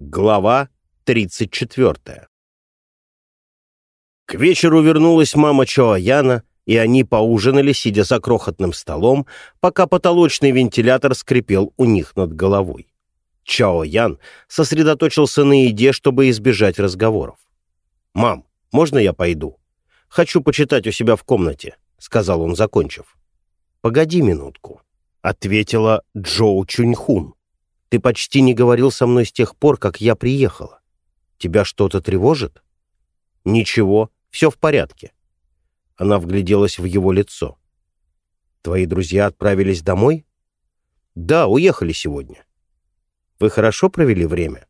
Глава 34 К вечеру вернулась мама Чоаяна, и они поужинали, сидя за крохотным столом, пока потолочный вентилятор скрипел у них над головой. Чао Ян сосредоточился на еде, чтобы избежать разговоров. «Мам, можно я пойду? Хочу почитать у себя в комнате», — сказал он, закончив. «Погоди минутку», — ответила Джоу Чуньхун. Ты почти не говорил со мной с тех пор, как я приехала. Тебя что-то тревожит? Ничего, все в порядке. Она вгляделась в его лицо. Твои друзья отправились домой? Да, уехали сегодня. Вы хорошо провели время?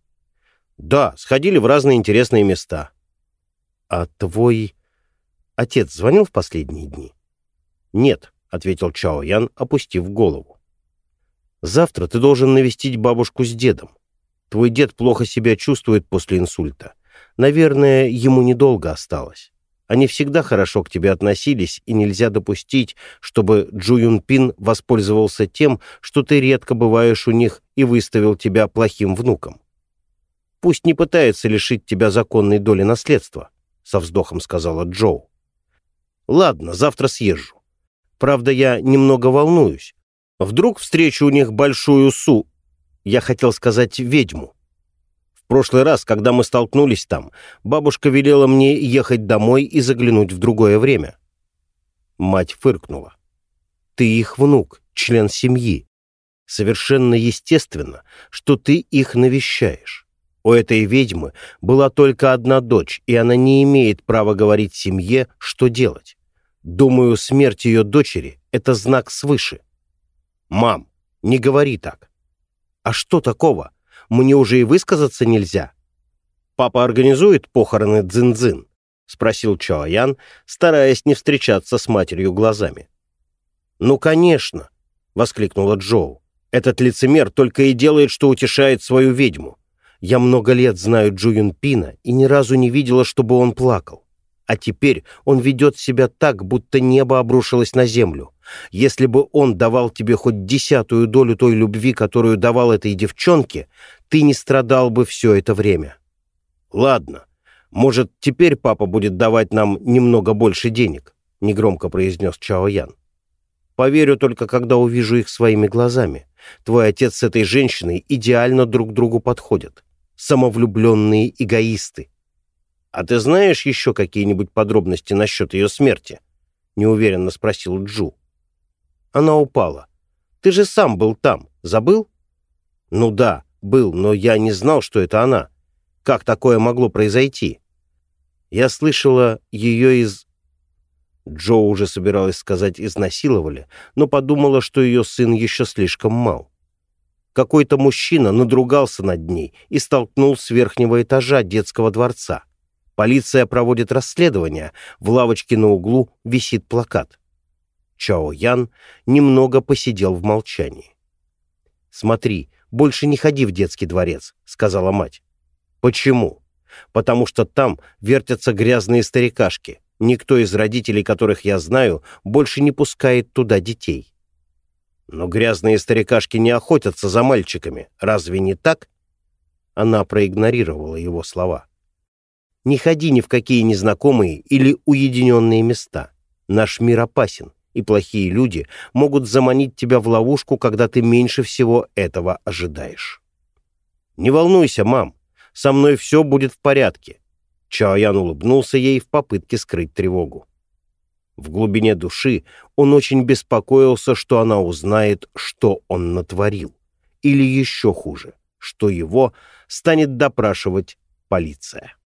Да, сходили в разные интересные места. А твой отец звонил в последние дни? Нет, ответил Чао Ян, опустив голову. Завтра ты должен навестить бабушку с дедом. Твой дед плохо себя чувствует после инсульта. Наверное, ему недолго осталось. Они всегда хорошо к тебе относились, и нельзя допустить, чтобы Джу Юн Пин воспользовался тем, что ты редко бываешь у них и выставил тебя плохим внуком. Пусть не пытается лишить тебя законной доли наследства, — со вздохом сказала Джоу. Ладно, завтра съезжу. Правда, я немного волнуюсь. Вдруг встречу у них большую Су, я хотел сказать ведьму. В прошлый раз, когда мы столкнулись там, бабушка велела мне ехать домой и заглянуть в другое время. Мать фыркнула. Ты их внук, член семьи. Совершенно естественно, что ты их навещаешь. У этой ведьмы была только одна дочь, и она не имеет права говорить семье, что делать. Думаю, смерть ее дочери — это знак свыше. «Мам, не говори так». «А что такого? Мне уже и высказаться нельзя». «Папа организует похороны Дзин-Дзин?» — спросил Чоаян, стараясь не встречаться с матерью глазами. «Ну, конечно!» — воскликнула Джоу. «Этот лицемер только и делает, что утешает свою ведьму. Я много лет знаю Джу Юнпина и ни разу не видела, чтобы он плакал. А теперь он ведет себя так, будто небо обрушилось на землю. Если бы он давал тебе хоть десятую долю той любви, которую давал этой девчонке, ты не страдал бы все это время. Ладно, может, теперь папа будет давать нам немного больше денег, негромко произнес Чао Ян. Поверю только, когда увижу их своими глазами. Твой отец с этой женщиной идеально друг другу подходят. Самовлюбленные эгоисты. «А ты знаешь еще какие-нибудь подробности насчет ее смерти?» — неуверенно спросил Джу. Она упала. «Ты же сам был там. Забыл?» «Ну да, был, но я не знал, что это она. Как такое могло произойти?» «Я слышала ее из...» Джо уже собиралась сказать «изнасиловали», но подумала, что ее сын еще слишком мал. Какой-то мужчина надругался над ней и столкнул с верхнего этажа детского дворца. Полиция проводит расследование. В лавочке на углу висит плакат. Чао Ян немного посидел в молчании. «Смотри, больше не ходи в детский дворец», — сказала мать. «Почему?» «Потому что там вертятся грязные старикашки. Никто из родителей, которых я знаю, больше не пускает туда детей». «Но грязные старикашки не охотятся за мальчиками. Разве не так?» Она проигнорировала его слова. Не ходи ни в какие незнакомые или уединенные места. Наш мир опасен, и плохие люди могут заманить тебя в ловушку, когда ты меньше всего этого ожидаешь. «Не волнуйся, мам, со мной все будет в порядке». Чаоян улыбнулся ей в попытке скрыть тревогу. В глубине души он очень беспокоился, что она узнает, что он натворил. Или еще хуже, что его станет допрашивать полиция.